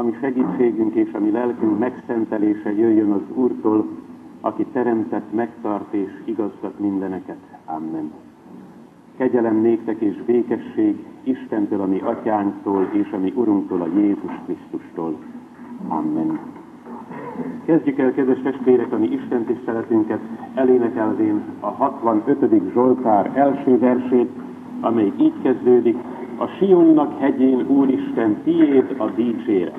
ami segítségünk és ami lelkünk megszentelése jöjjön az Úrtól, aki teremtett, megtart és igazgat mindeneket. Amen. Kegyelem néktek és békesség Istentől, ami atyánktól és ami Urunktól, a Jézus Krisztustól. Amen. Kezdjük el, kedves testvérek, a mi Isten tiszteletünket elénekelvén a 65. Zsoltár első versét, amely így kezdődik, a Sionnak hegyén, Úristen, tiéd a dicséret.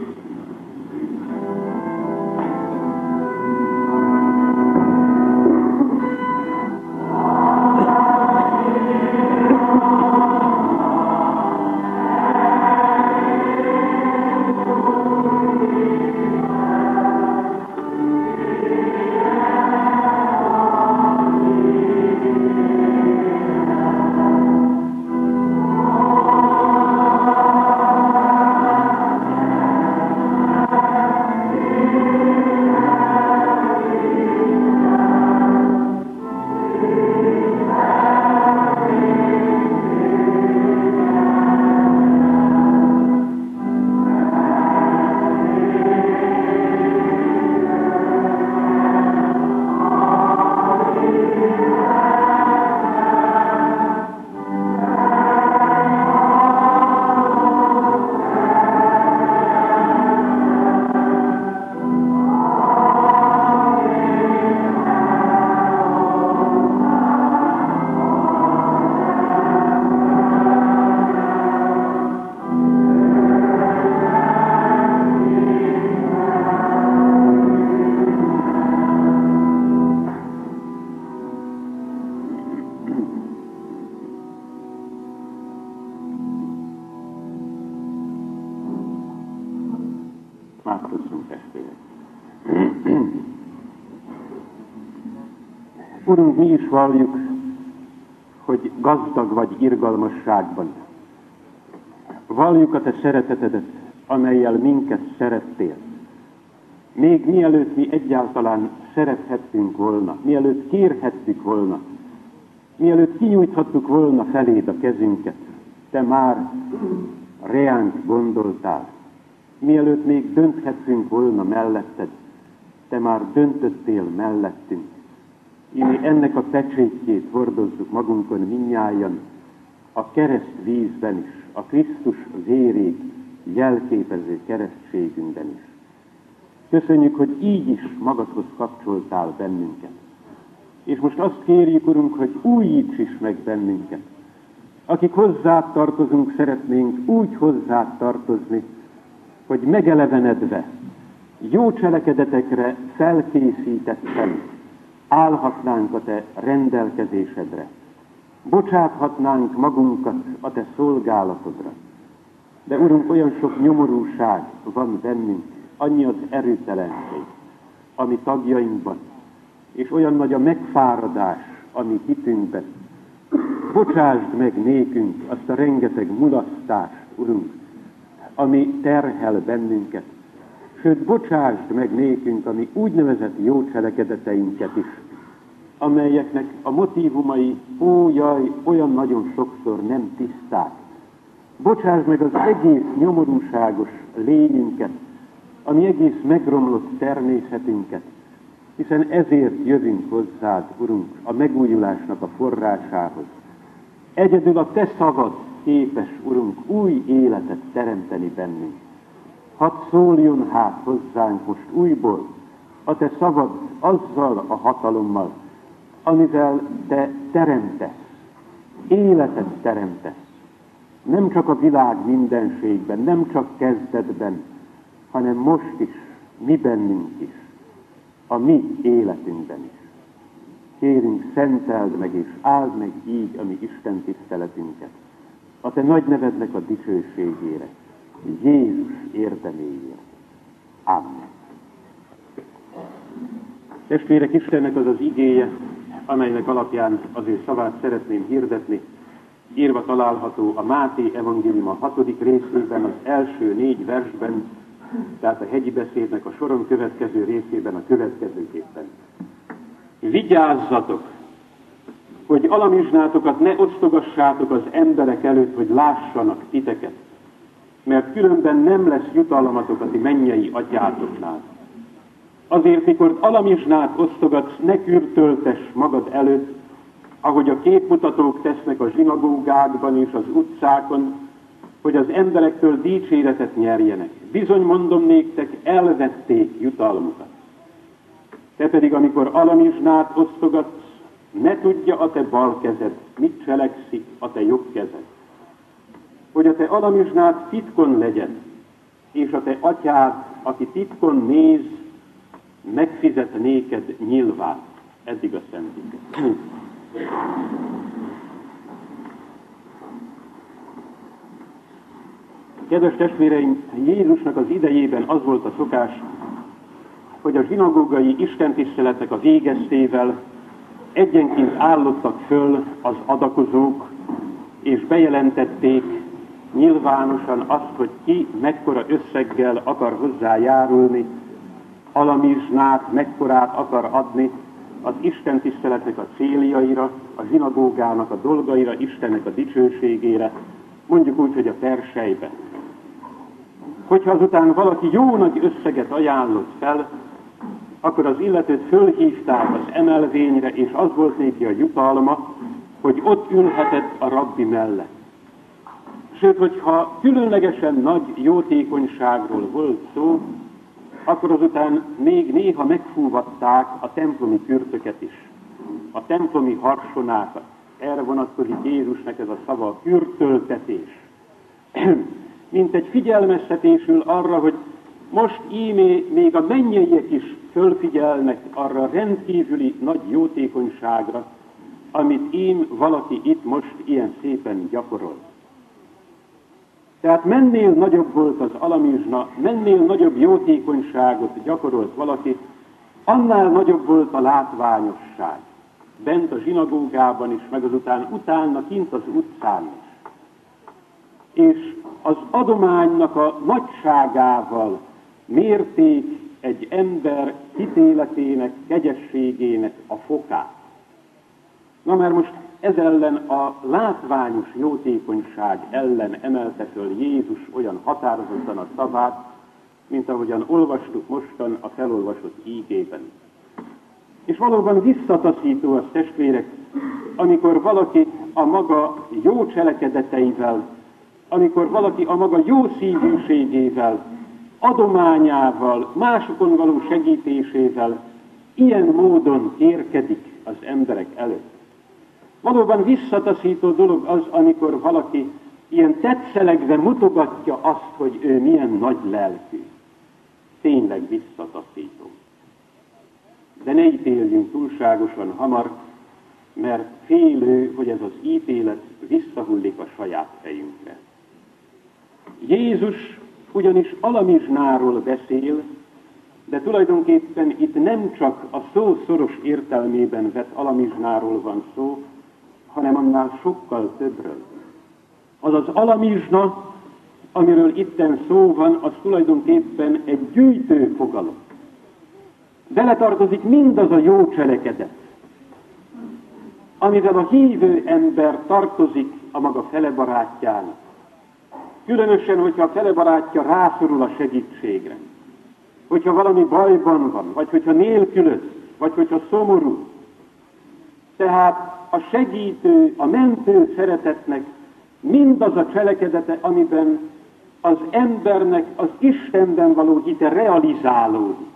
Urunk, mi is valljuk, hogy gazdag vagy irgalmasságban. Valljuk a Te szeretetedet, amelyel minket szerettél. Még mielőtt mi egyáltalán szerethettünk volna, mielőtt kérhettük volna, mielőtt kinyújthattuk volna feléd a kezünket, Te már reánk gondoltál. Mielőtt még dönthettünk volna melletted, Te már döntöttél mellettünk mi ennek a pecsétjét hordozzuk magunkon minnyáján, a kereszt vízben is, a Krisztus vérét jelképező keresztségünkben is. Köszönjük, hogy így is magadhoz kapcsoltál bennünket. És most azt kérjük, Urunk, hogy újíts is meg bennünket. Akik hozzá tartozunk, szeretnénk úgy hozzá tartozni, hogy megelevenedve, jó cselekedetekre felkészítettem, állhatnánk a Te rendelkezésedre, bocsáthatnánk magunkat a Te szolgálatodra. De Urunk, olyan sok nyomorúság van bennünk, annyi az erőtelenség, ami tagjainkban, és olyan nagy a megfáradás, ami hitünkben. Bocsásd meg nékünk azt a rengeteg mulasztást, Urunk, ami terhel bennünket, Sőt, bocsásd meg nékünk a mi úgynevezett jó cselekedeteinket is, amelyeknek a motivumai, ó jaj, olyan nagyon sokszor nem tiszták. Bocsásd meg az egész nyomorúságos lényünket, ami egész megromlott természetünket, hiszen ezért jövünk hozzád, Urunk, a megújulásnak a forrásához. Egyedül a Te szavad képes, Urunk, új életet teremteni bennünk. Hadd szóljon hát hozzánk most újból a te szavad azzal a hatalommal, amivel te teremtesz, életet teremtesz. Nem csak a világ mindenségben, nem csak kezdetben, hanem most is, mi bennünk is, a mi életünkben is. Kérünk, szenteld meg és áld meg így a mi Isten tiszteletünket, a te nagy nevednek a dicsőségére, Jézus érdeméért. Amen. Testvérek, Istennek az az igéje, amelynek alapján az ő szavát szeretném hirdetni, írva található a Máté evangélium a hatodik részében, az első négy versben, tehát a hegyi beszédnek a soron következő részében a következőképpen. Vigyázzatok, hogy alamizsnátokat ne osztogassátok az emberek előtt, hogy lássanak titeket, mert különben nem lesz jutalmatok a ti mennyei atyátoknál. Azért, mikor alamizsnát osztogatsz, ne kürtöltes magad előtt, ahogy a képmutatók tesznek a zsinagógákban és az utcákon, hogy az emberektől dicséretet nyerjenek. Bizony mondom néktek, elvették jutalmukat. Te pedig, amikor alamizsnát osztogatsz, ne tudja a te bal kezed, mit cselekszik a te jobb kezed. Hogy a te alamizsnád titkon legyen, és a te atyád, aki titkon néz, megfizet néked nyilván. Eddig a szentik. Kedves testvéreim, Jézusnak az idejében az volt a szokás, hogy a zsinagógai istentiszteletek a végeztével egyenként állottak föl az adakozók, és bejelentették nyilvánosan azt, hogy ki mekkora összeggel akar hozzájárulni, alamizsnát mekkorát akar adni az Isten tiszteletnek a céljaira, a zsinagógának a dolgaira, Istennek a dicsőségére, mondjuk úgy, hogy a persejbe. Hogyha azután valaki jó nagy összeget ajánlott fel, akkor az illetőt fölhívták az emelvényre, és az volt néki a jutalma, hogy ott ülhetett a rabbi mellett. Sőt, hogyha különlegesen nagy jótékonyságról volt szó, akkor azután még néha megfúvatták a templomi kürtöket is, a templomi harsonákat. Erre vonatkozik Jézusnak ez a szava, a kürtöltetés. Mint egy figyelmeztetésül arra, hogy most ímé még a mennyeiek is fölfigyelnek arra rendkívüli nagy jótékonyságra, amit én valaki itt most ilyen szépen gyakorol. Tehát mennél nagyobb volt az alamizsna, mennél nagyobb jótékonyságot gyakorolt valaki, annál nagyobb volt a látványosság. Bent a zsinagógában is, meg azután utána kint az utcán is. És az adománynak a nagyságával mérték egy ember hitéletének, kegyességének a fokát. Na mert most ez ellen a látványos jótékonyság ellen emelte föl Jézus olyan határozottan a szavát, mint ahogyan olvastuk mostan a felolvasott ígében. És valóban visszataszító az testvérek, amikor valaki a maga jó cselekedeteivel, amikor valaki a maga jó szívűségével adományával, másokon való segítésével ilyen módon érkedik az emberek előtt. Valóban visszataszító dolog az, amikor valaki ilyen tetszelegve mutogatja azt, hogy ő milyen nagy lelkű. Tényleg visszataszító. De ne ítéljünk túlságosan hamar, mert félő, hogy ez az ítélet visszahullik a saját fejünkre. Jézus ugyanis alamizsnáról beszél, de tulajdonképpen itt nem csak a szó szoros értelmében vett alamizsnáról van szó, hanem annál sokkal többről. Az az alamizsna, amiről itten szó van, az tulajdonképpen egy gyűjtő fogalom. Beletartozik mindaz a jó cselekedet, amivel a hívő ember tartozik a maga fele barátjának. Különösen, hogyha a fele rászorul a segítségre. Hogyha valami bajban van, vagy hogyha nélkülöz, vagy hogyha szomorú. Tehát a segítő, a mentő szeretetnek mindaz a cselekedete, amiben az embernek az Istenben való hite realizálódik.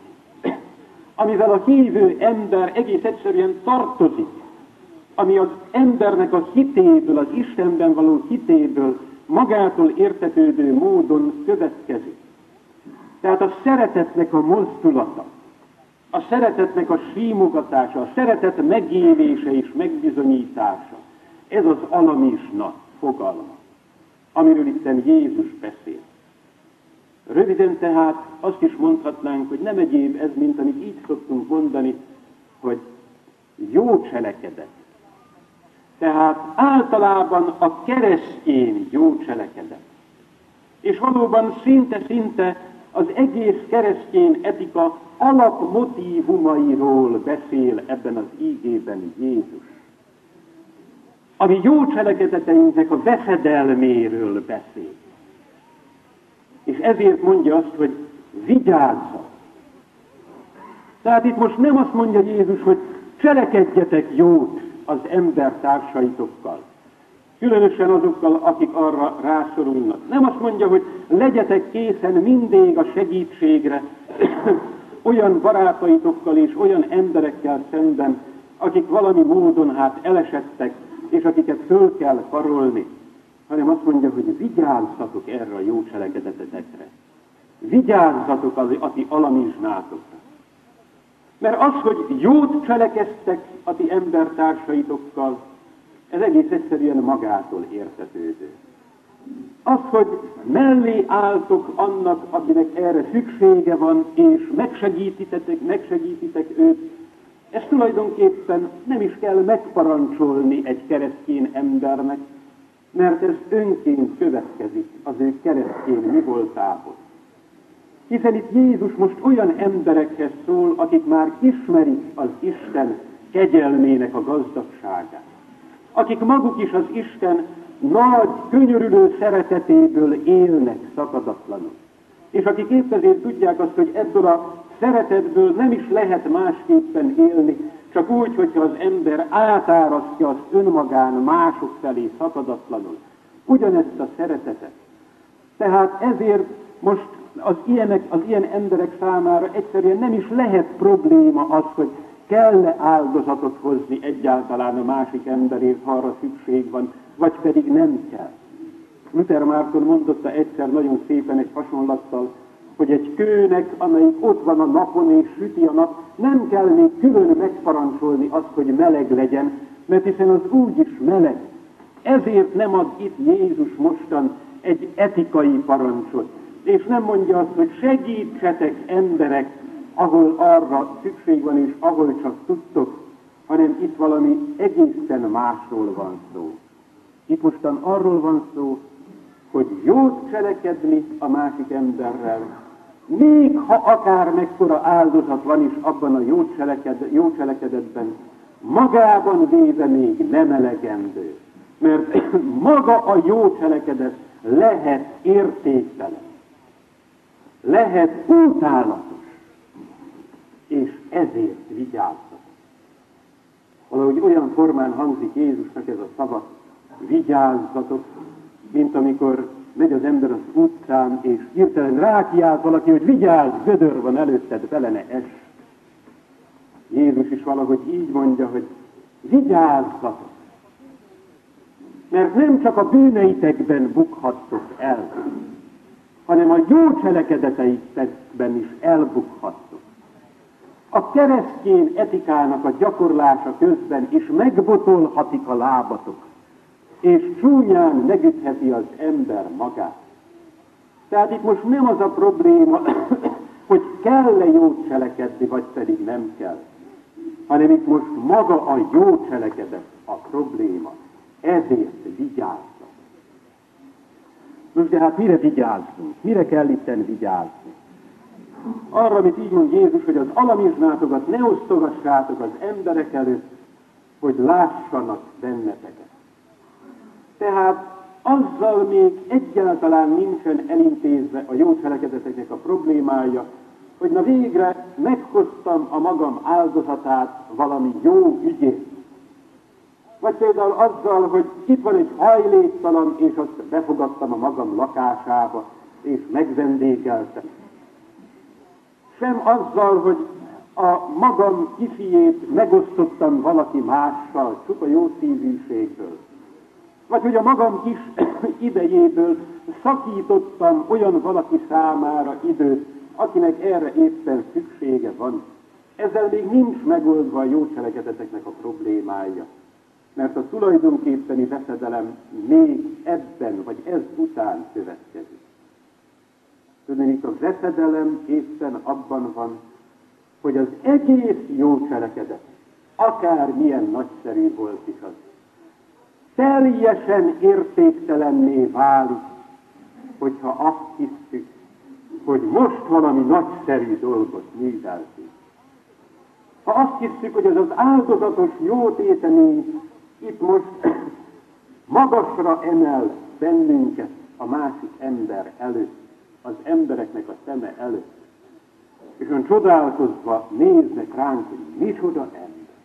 Amivel a hívő ember egész egyszerűen tartozik, ami az embernek a hitéből, az Istenben való hitéből magától értetődő módon következik. Tehát a szeretetnek a mozdulata, a szeretetnek a símogatása, a szeretet megélése és megbizonyítása, ez az alamizsna fogalma, amiről itt Jézus beszél. Röviden tehát azt is mondhatnánk, hogy nem egyéb ez, mint amit így szoktunk mondani, hogy jó cselekedet, tehát általában a keresztény jó cselekedet. És valóban szinte-szinte az egész keresztény etika alapmotívumairól beszél ebben az ígében Jézus. Ami jó cselekedeteinknek a veszedelméről beszél. ezért mondja azt, hogy vigyázzak. Tehát itt most nem azt mondja Jézus, hogy cselekedjetek jót az ember társaitokkal. Különösen azokkal, akik arra rászorulnak. Nem azt mondja, hogy legyetek készen mindig a segítségre olyan barátaitokkal és olyan emberekkel szemben, akik valami módon hát elesettek, és akiket föl kell karolni, hanem azt mondja, hogy vigyázzatok erre a jó cselekedetetekre. Vigyázzatok az a ti alamizsnátokra. Mert az, hogy jót cselekeztek a ti embertársaitokkal, ez egész egyszerűen magától értetődő. Az, hogy mellé álltok annak, akinek erre szüksége van, és megsegítitek, megsegítitek őt, ez tulajdonképpen nem is kell megparancsolni egy keresztény embernek, mert ez önként következik az ő keresztény mi voltából. Hiszen itt Jézus most olyan emberekhez szól, akik már ismerik az Isten kegyelmének a gazdagságát. Akik maguk is az Isten nagy, könyörülő szeretetéből élnek szakadatlanul. És akik épp ezért tudják azt, hogy ebből a szeretetből nem is lehet másképpen élni, csak úgy, hogyha az ember átárasztja az önmagán mások felé szakadatlanul. Ugyanezt a szeretetet. Tehát ezért most az, ilyenek, az ilyen emberek számára egyszerűen nem is lehet probléma az, hogy kell-e áldozatot hozni egyáltalán a másik emberért, ha arra szükség van, vagy pedig nem kell. Luther Márton mondotta egyszer nagyon szépen egy hasonlattal, hogy egy kőnek, amelyik ott van a napon és süti a nap, nem kell még külön megparancsolni azt, hogy meleg legyen, mert hiszen az úgy is meleg. Ezért nem ad itt Jézus mostan egy etikai parancsot, és nem mondja azt, hogy segítsetek emberek, ahol arra szükség van, és ahol csak tudtok, hanem itt valami egészen másról van szó. Itt mostan arról van szó, hogy jót cselekedni a másik emberrel, még ha akár mekkora áldozat van is abban a jó, cseleked, jó cselekedetben, magában véve még nem elegendő. Mert maga a jó cselekedet lehet értéktelen, lehet utálatos, és ezért vigyázzatok. Valahogy olyan formán hangzik Jézusnak ez a szava, vigyázzatok, mint amikor megy az ember az utcán, és hirtelen rákiált valaki, hogy vigyázz, gödör van előtted, bele ne es. Jézus is valahogy így mondja, hogy vigyázzatok, mert nem csak a bűneitekben bukhattok el, hanem a jó cselekedeteitekben is elbukhattok. A keresztény etikának a gyakorlása közben is megbotolhatik a lábatok és csúnyán megütheti az ember magát. Tehát itt most nem az a probléma, hogy kell-e jót cselekedni, vagy pedig nem kell, hanem itt most maga a jó cselekedet a probléma. Ezért vigyázzak. Most de hát mire vigyázzunk? Mire kell itten vigyázni? Arra, amit így mond Jézus, hogy az alamizsnátokat ne osztogassátok az emberek előtt, hogy lássanak benneteket. Tehát azzal még egyáltalán nincsen elintézve a jó cselekedeteknek a problémája, hogy na végre meghoztam a magam áldozatát valami jó ügyét. Vagy például azzal, hogy itt van egy hajléktalan, és azt befogadtam a magam lakásába, és megvendékeltem. Sem azzal, hogy a magam kifiét megosztottam valaki mással, csak a jó szívűségből vagy hogy a magam kis idejéből szakítottam olyan valaki számára időt, akinek erre éppen szüksége van. Ezzel még nincs megoldva a jó cselekedeteknek a problémája. Mert a tulajdonképpeni veszedelem még ebben, vagy ez után következik. Tudnék, a veszedelem éppen abban van, hogy az egész jó cselekedet, akár milyen nagyszerű volt is az, teljesen értéktelenné válik, hogyha azt hiszük, hogy most valami nagyszerű dolgot műveltünk. Ha azt hiszük, hogy ez az áldozatos jó tétemény itt most magasra emel bennünket a másik ember előtt, az embereknek a szeme előtt. És ön csodálkozva néznek ránk, hogy micsoda ember.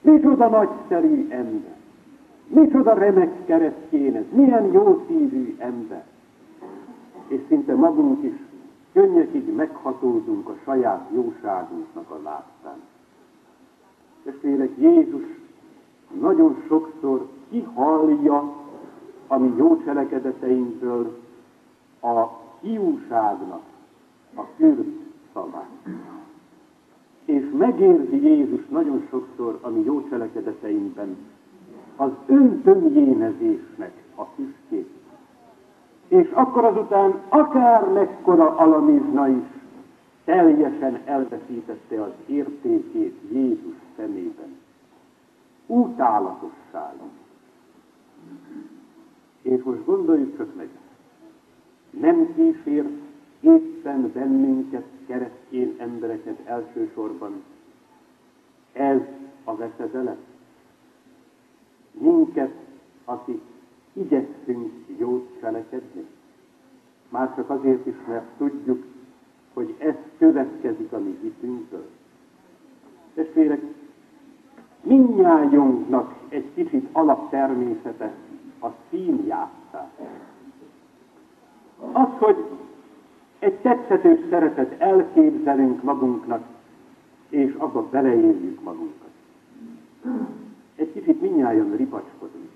Micsoda nagyszerű ember. Micsoda remek keresztjén ez. Milyen jó szívű ember. És szinte magunk is könnyekig meghatózunk a saját jóságunknak a láttán. Testvérek, Jézus nagyon sokszor kihallja a mi jó cselekedeteinkből a hiúságnak a kürt szavát. És megérzi Jézus nagyon sokszor a mi jó cselekedeteinkben az öntömjénezésnek a füstjét. És akkor azután akár mekkora alamizna is teljesen elveszítette az értékét Jézus szemében. Utálatosság. És most gondoljuk csak meg, nem kísért éppen bennünket, keresztény embereket elsősorban ez a veszedelem. Minket, akik igyekszünk jót cselekedni. Már csak azért is, mert tudjuk, hogy ez következik a mi hitünkből. Testvérek, minnyájunknak egy kicsit alaptermészete a színjátszás. Az, hogy egy tetszetős szeretet elképzelünk magunknak, és abba beleéljük magunkat. Egy kicsit minnyáján ripacskodunk.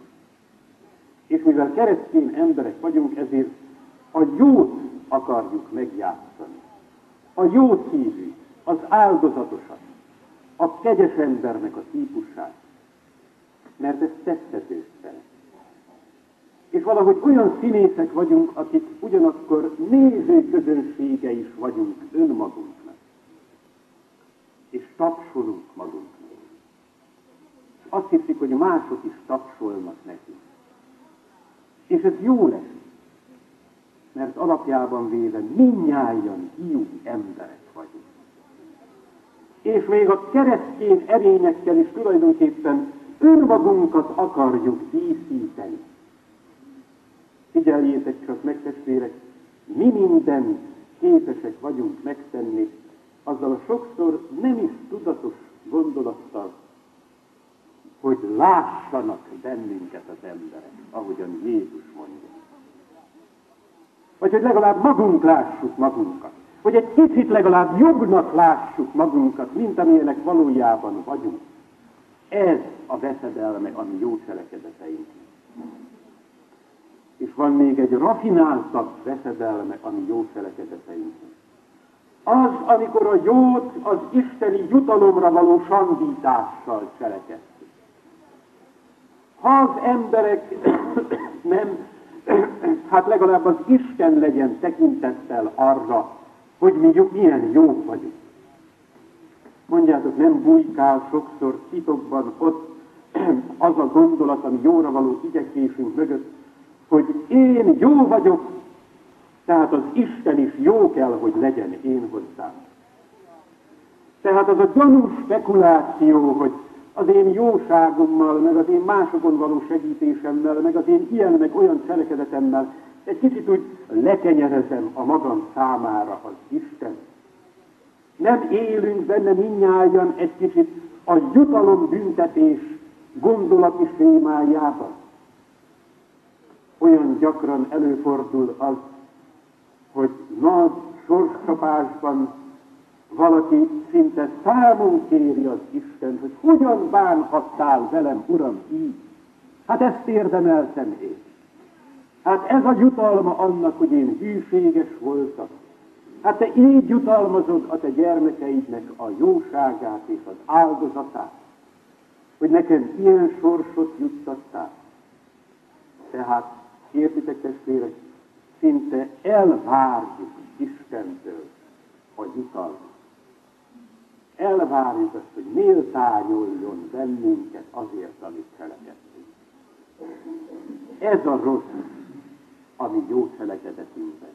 És mivel keresztény emberek vagyunk, ezért a jót akarjuk megjátszani. A jó szívű, az áldozatosat, a kegyes embernek a típusát. Mert ez tetszhető szeret. És valahogy olyan színészek vagyunk, akik ugyanakkor nézőközönsége is vagyunk önmagunknak. És tapsolunk magunknak. És azt hiszik, hogy mások is tapsolnak nekünk. És ez jó lesz. Mert alapjában véve minnyáján hiú emberek. És még a keresztény erényekkel is tulajdonképpen önmagunkat akarjuk díszíteni. Figyeljétek csak meg, testvérek, mi minden képesek vagyunk megtenni, azzal a sokszor nem is tudatos gondolattal, hogy lássanak bennünket az emberek, ahogyan Jézus mondja. Vagy hogy legalább magunk lássuk magunkat. Hogy egy kicsit legalább jobbnak lássuk magunkat, mint amilyenek valójában vagyunk. Ez a veszedelme a mi jó cselekedeteink. És van még egy rafináltabb veszedelme a mi jó cselekedeteink. Az, amikor a jót az isteni jutalomra való sandítással cselekedtük. Ha az emberek nem, hát legalább az Isten legyen tekintettel arra, hogy mi milyen jók vagyunk. Mondjátok, nem bujkál sokszor titokban ott az a gondolat, ami jóra való igyekvésünk mögött, hogy én jó vagyok, tehát az Isten is jó kell, hogy legyen én hozzám. Tehát az a gyanús spekuláció, hogy az én jóságommal, meg az én másokon való segítésemmel, meg az én ilyen, meg olyan cselekedetemmel, egy kicsit úgy lekenyerezem a magam számára az Isten. Nem élünk benne minnyáján egy kicsit a jutalom büntetés gondolati sémájában olyan gyakran előfordul az, hogy nagy sorscsapásban valaki szinte számon kéri az Isten, hogy hogyan bánhattál velem, Uram, így. Hát ezt érdemeltem én. Hát ez a jutalma annak, hogy én hűséges voltam. Hát te így jutalmazod a te gyermekeidnek a jóságát és az áldozatát, hogy nekem ilyen sorsot juttattál. Tehát Értitek testvérek? Szinte elvárjuk Istentől a jutalmat. Elvárjuk azt, hogy méltányoljon bennünket azért, amit cselekedtünk. Ez a rossz, ami jó cselekedetünkben.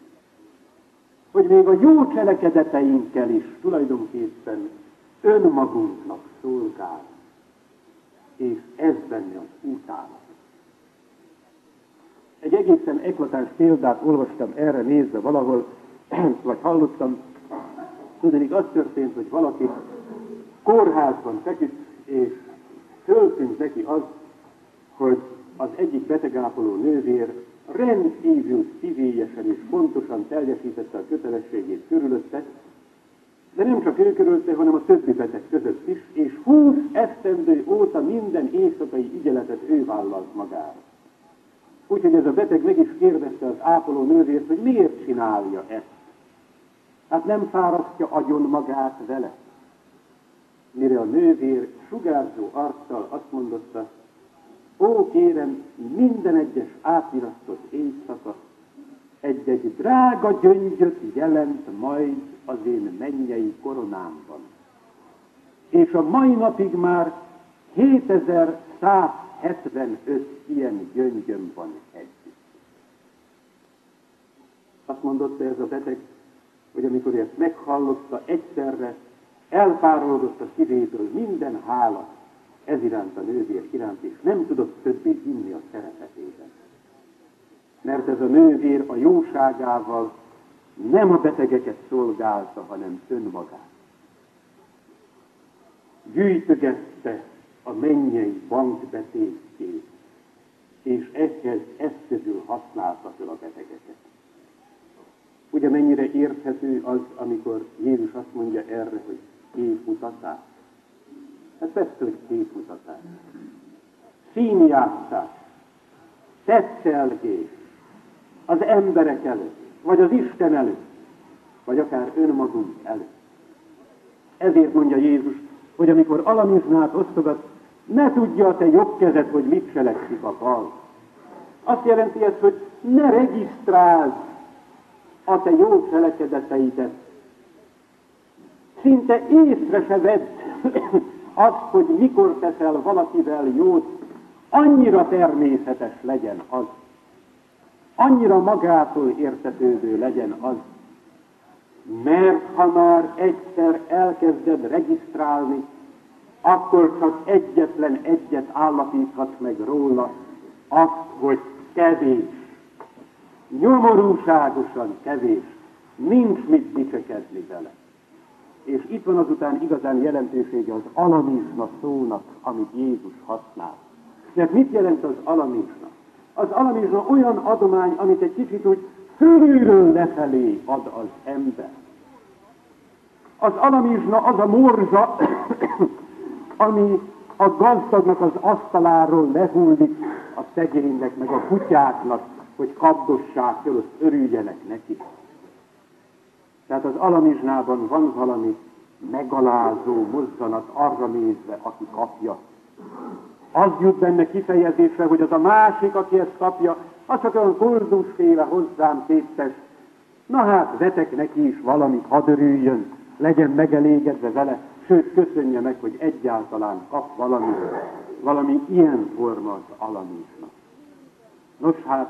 Hogy még a jó cselekedeteinkkel is tulajdonképpen önmagunknak szolgál, és ez benne az utána. Egy egészen eklatáns példát olvastam erre nézve valahol, vagy hallottam, tudnék, az történt, hogy valaki kórházban feküdt, és föltűnt neki az, hogy az egyik betegápoló nővér rendkívül szívélyesen és pontosan teljesítette a kötelességét körülötte, de nem csak ő körülte, hanem a többi beteg között is, és húsz esztendő óta minden éjszakai ügyeletet ő vállalt magára. Úgyhogy ez a beteg meg is kérdezte az ápoló nővért, hogy miért csinálja ezt. Hát nem fárasztja agyon magát vele. Mire a nővér sugárzó arccal azt mondotta, ó kérem, minden egyes átirasztott éjszaka egy-egy drága gyöngyöt jelent majd az én mennyei koronámban. És a mai napig már 7175 ilyen gyöngyöm van együtt. Azt mondotta ez a beteg, hogy amikor ezt meghallotta egyszerre, elpárolgott a szívéből minden hála ez iránt a nővér iránt, és nem tudott többé hinni a szeretetében. Mert ez a nővér a jóságával nem a betegeket szolgálta, hanem önmagát. Gyűjtögette a mennyei bankbetétjét, és ehhez eszközül használta fel a betegeket. Ugye mennyire érthető az, amikor Jézus azt mondja erre, hogy képmutatás. Hát persze, hogy képmutatás. Színjátszás, tetszelgés az emberek előtt, vagy az Isten előtt, vagy akár önmagunk előtt. Ezért mondja Jézus, hogy amikor alamizsnát osztogat, ne tudja a te jobb kezed, hogy mit cselekszik a bal. Azt jelenti ez, hogy ne regisztráld a te jó cselekedeteidet. Szinte észre se vedd azt, hogy mikor teszel valakivel jót, annyira természetes legyen az. Annyira magától értetődő legyen az. Mert ha már egyszer elkezded regisztrálni, akkor csak egyetlen egyet állapíthat meg róla, azt, hogy kevés nyomorúságosan kevés, nincs mit dicsekedni vele. És itt van azután igazán jelentősége az alamizna szónak, amit Jézus használ. Mert mit jelent az alamizna? Az alamizna olyan adomány, amit egy kicsit úgy fölülről lefelé ad az ember. Az alamizna az a morzsa, ami a gazdagnak az asztaláról lehullik a szegénynek, meg a kutyáknak, hogy kapdossák föl, örüljenek neki. Tehát az alamizsnában van valami megalázó mozzanat arra nézve, aki kapja. Az jut benne kifejezésre, hogy az a másik, aki ezt kapja, az csak olyan koldusféle hozzám képes. Na hát, vetek neki is valamit, hadd legyen megelégedve vele, sőt, köszönje meg, hogy egyáltalán kap valami, valami ilyen forma az alamizsna. Nos hát,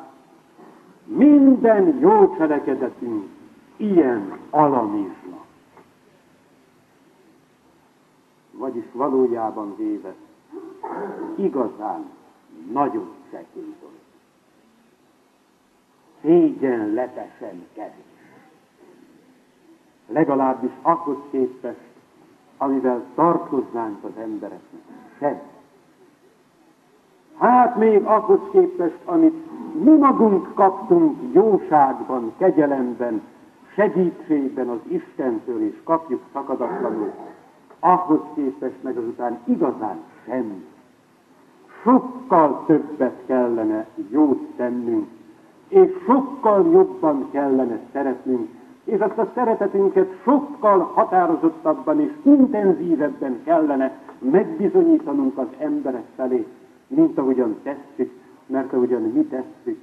minden jó cselekedetünk ilyen alamizsna. Vagyis valójában véve igazán nagyon csekély dolog. Szégyenletesen kevés. Legalábbis ahhoz képest, amivel tartoznánk az embereknek. Semmi. Hát még ahhoz képest, amit mi magunk kaptunk jóságban, kegyelemben, segítségben az Istentől, és kapjuk szakadatlanul, ahhoz képest meg azután igazán semmi. Sokkal többet kellene jót tennünk, és sokkal jobban kellene szeretnünk, és azt a szeretetünket sokkal határozottabban és intenzívebben kellene megbizonyítanunk az emberek felé, mint ahogyan tesszük, mert ahogyan mi tesszük,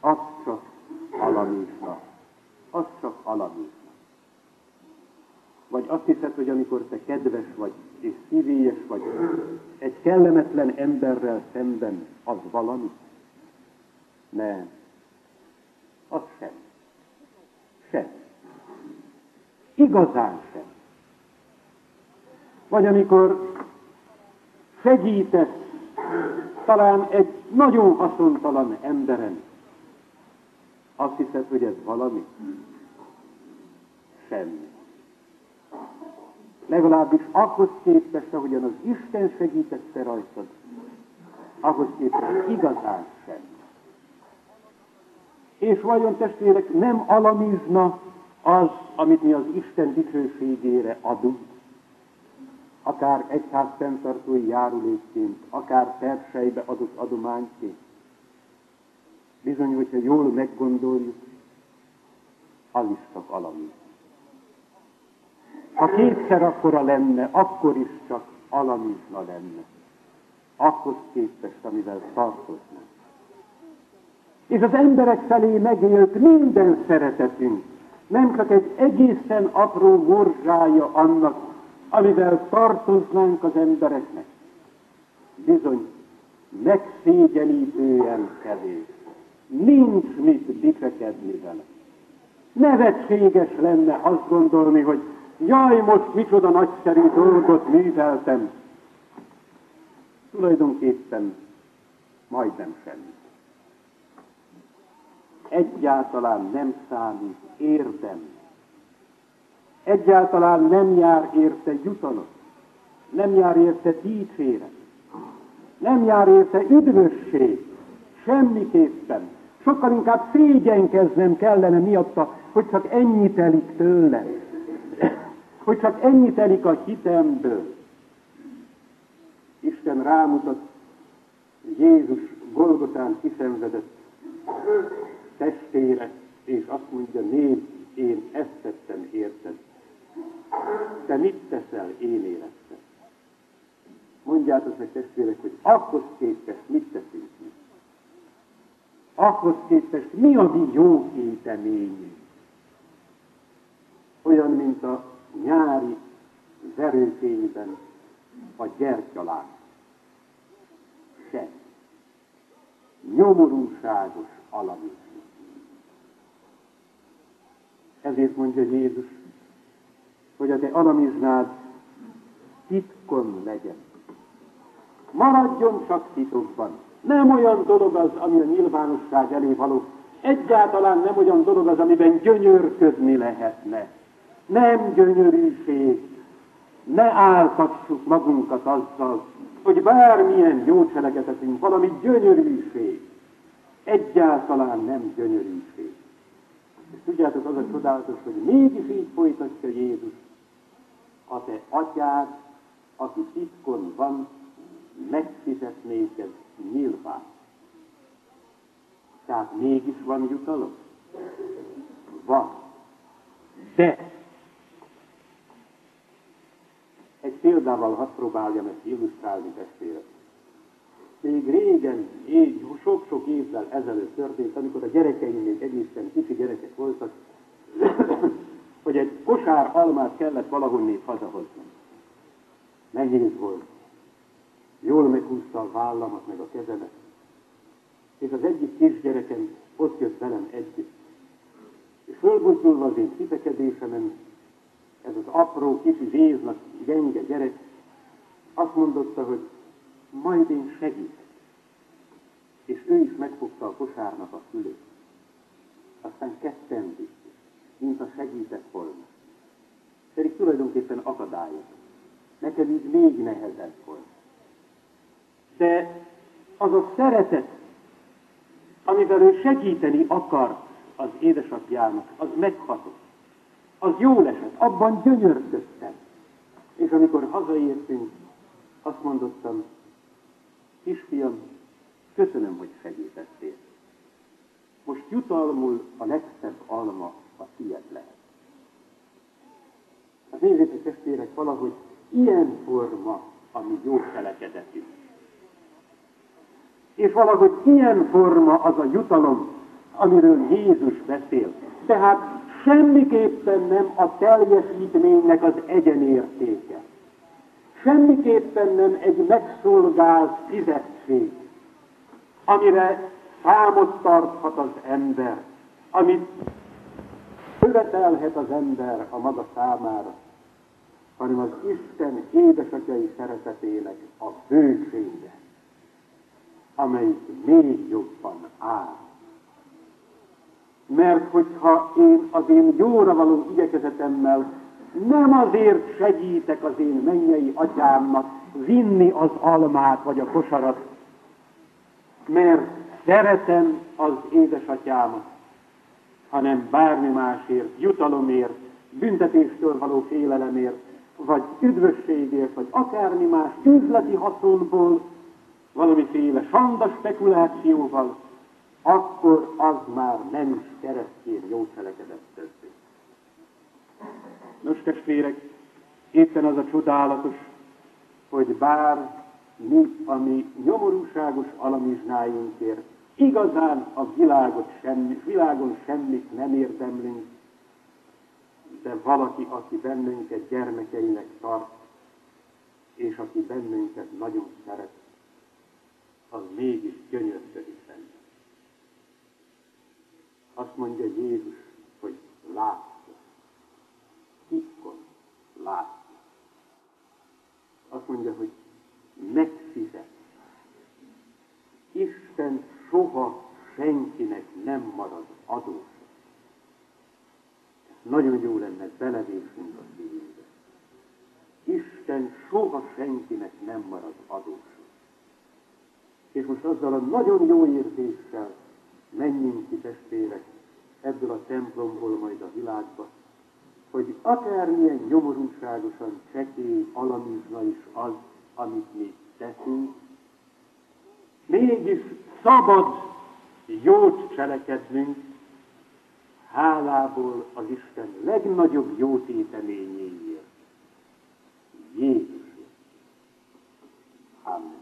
az csak alamizsna. Az csak alamizsna. Vagy azt hiszed, hogy amikor te kedves vagy, és szívélyes vagy, egy kellemetlen emberrel szemben az valami? Nem. Az sem. Sem. Igazán sem. Vagy amikor segítesz talán egy nagyon haszontalan emberen. Azt hiszed, hogy ez valami? semmi. Legalábbis ahhoz képest, ahogyan az Isten segítette rajtad, ahhoz képest igazán semmi. És vajon testvérek nem alamizna az, amit mi az Isten dicsőségére adunk? Akár egyház fenntartói járulékként, akár persejbe adott adományként. Bizony, hogyha jól meggondoljuk, csak alamiz. Ha kétszer akkora lenne, akkor is csak alamizna lenne. Ahhoz képest, amivel tartoznak. És az emberek felé megélt minden szeretetünk, nem csak egy egészen apró morzsája annak, amivel tartoznánk az embereknek. Bizony, megszégyenítően kevés. Nincs mit dicsekedni vele. Nevetséges lenne azt gondolni, hogy jaj, most micsoda nagyszerű dolgot műveltem. Tulajdonképpen majdnem semmi. Egyáltalán nem számít érdem. Egyáltalán nem jár érte jutalom. Nem jár érte dicséret. Nem jár érte üdvösség. Semmiképpen. Sokkal inkább szégyenkeznem kellene miatta, hogy csak ennyi telik tőle. Hogy csak ennyi telik a hitemből. Isten rámutat, Jézus Golgotán kiszenvedett testére, és azt mondja, nézd, én ezt tettem érted. Te mit teszel, én élettem. Mondjátok meg testvérek, hogy ahhoz képest mit teszünk? Ahhoz képest mi a mi jó éteményünk? Olyan, mint a nyári verőfényben a gyertyalák. Se. Nyomorúságos alapú. Ezért mondja Jézus, hogy a te alamizsnád titkon legyen. Maradjon csak titokban. Nem olyan dolog az, ami a nyilvánosság elé való. Egyáltalán nem olyan dolog az, amiben gyönyörködni lehetne. Nem gyönyörűség. Ne áltassuk magunkat azzal, hogy bármilyen jó cselekedetünk, valami gyönyörűség. Egyáltalán nem gyönyörűség. És tudjátok, az a csodálatos, hogy mégis így folytatja Jézus. A te atyád, aki titkon van, megfizet néked nyilván. Tehát mégis van jutalom? Van. De egy példával hadd próbáljam ezt illusztrálni testvérek. Még régen, így sok-sok évvel ezelőtt történt, amikor a gyerekeim még egészen kicsi gyerekek voltak, hogy egy kosár almát kellett valahonnét hazahozni. Nehéz volt. Jól meghúzta a vállamat, meg a kezemet. És az egyik kisgyerekem ott jött velem együtt. És fölbuzdulva az én kifekedésemen, ez az apró, kicsi véznak, gyenge gyerek, azt mondotta, hogy majd én segítek. És ő is megfogta a kosárnak a fülét. Aztán ketten mint a segített volna. Pedig tulajdonképpen akadályok. Neked így még nehezebb volt. De az a szeretet, amivel ő segíteni akar az édesapjának, az meghatott. Az jó esett, abban gyönyörködtem. És amikor hazaértünk, azt mondottam, kisfiam, köszönöm, hogy segítettél. Most jutalmul a legszebb alma a tiéd lehet. Az nézzétek testvérek, valahogy ilyen forma a mi jó cselekedetünk. És valahogy ilyen forma az a jutalom, amiről Jézus beszél. Tehát semmiképpen nem a teljesítménynek az egyenértéke. Semmiképpen nem egy megszolgált fizetség, amire számot tarthat az ember, amit követelhet az ember a maga számára, hanem az Isten édesatyai szeretetének a bősége, amely még jobban áll. Mert hogyha én az én jóra való igyekezetemmel nem azért segítek az én mennyei atyámnak vinni az almát vagy a kosarat, mert szeretem az édesatyámat, hanem bármi másért, jutalomért, büntetéstől való félelemért, vagy üdvösségért, vagy akármi más üzleti haszonból, valamiféle sanda spekulációval, akkor az már nem is keresztény jó cselekedet többé. Nos, testvérek, éppen az a csodálatos, hogy bár mi, ami nyomorúságos alamizsnáinkért igazán a világot semmi, világon semmit nem érdemlünk, de valaki, aki bennünket gyermekeinek tart, és aki bennünket nagyon szeret, az mégis gyönyörködik benne. Azt mondja Jézus, hogy látja. Titkon látja. Azt mondja, hogy megfizet. Isten soha senkinek nem marad adós. Nagyon jó lenne belevésünk a szívünkbe. Isten soha senkinek nem marad adós. És most azzal a nagyon jó érzéssel menjünk ki testvérek ebből a templomból majd a világba, hogy akármilyen nyomorúságosan csekély alamizna is az, amit mi teszünk, mégis szabad jót cselekednünk, hálából az Isten legnagyobb jótéteményéért. Jézus. Amen.